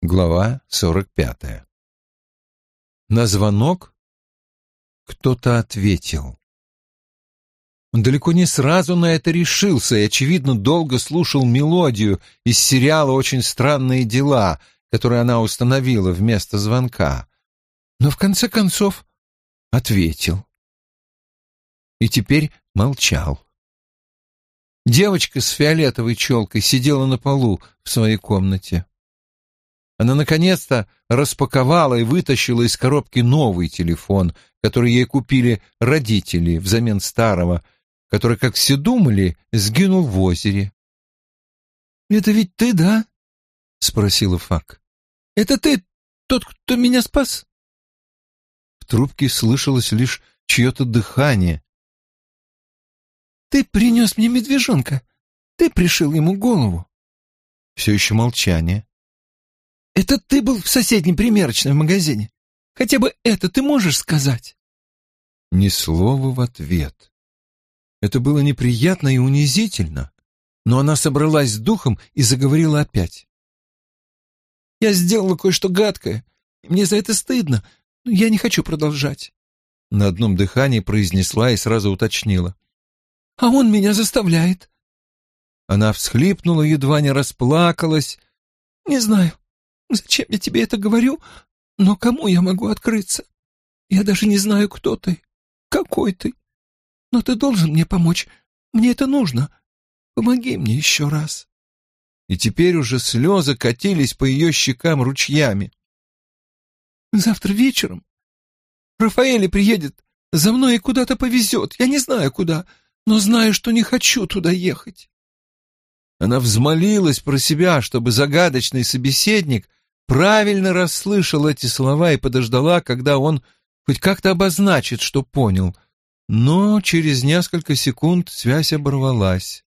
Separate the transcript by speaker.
Speaker 1: Глава сорок пятая. На звонок кто-то ответил. Он далеко не сразу на это решился и, очевидно, долго слушал мелодию из сериала «Очень странные дела», который она установила вместо звонка. Но в конце концов ответил. И теперь молчал. Девочка с фиолетовой челкой сидела на полу в своей комнате. Она наконец-то распаковала и вытащила из коробки новый телефон, который ей купили родители взамен старого, который, как все думали, сгинул в озере. «Это ведь ты, да?» — спросила Фак. «Это ты тот, кто меня спас?» В трубке слышалось лишь чье-то дыхание. «Ты принес мне медвежонка. Ты пришил ему голову». Все еще молчание. «Это ты был в соседнем примерочном магазине? Хотя бы это ты можешь сказать?» Ни слова в ответ. Это было неприятно и унизительно, но она собралась с духом и заговорила опять. «Я сделала кое-что гадкое, и мне за это стыдно, но я не хочу продолжать». На одном дыхании произнесла и сразу уточнила. «А он меня заставляет». Она всхлипнула, едва не расплакалась. «Не знаю, зачем я тебе это говорю, но кому я могу открыться? Я даже не знаю, кто ты, какой ты. Но ты должен мне помочь. Мне это нужно. Помоги мне еще раз. И теперь уже слезы катились по ее щекам ручьями. Завтра вечером Рафаэль приедет за мной и куда-то повезет. Я не знаю куда, но знаю, что не хочу туда ехать. Она взмолилась про себя, чтобы загадочный собеседник правильно расслышал эти слова и подождала, когда он хоть как-то обозначит, что понял — но через несколько секунд связь оборвалась.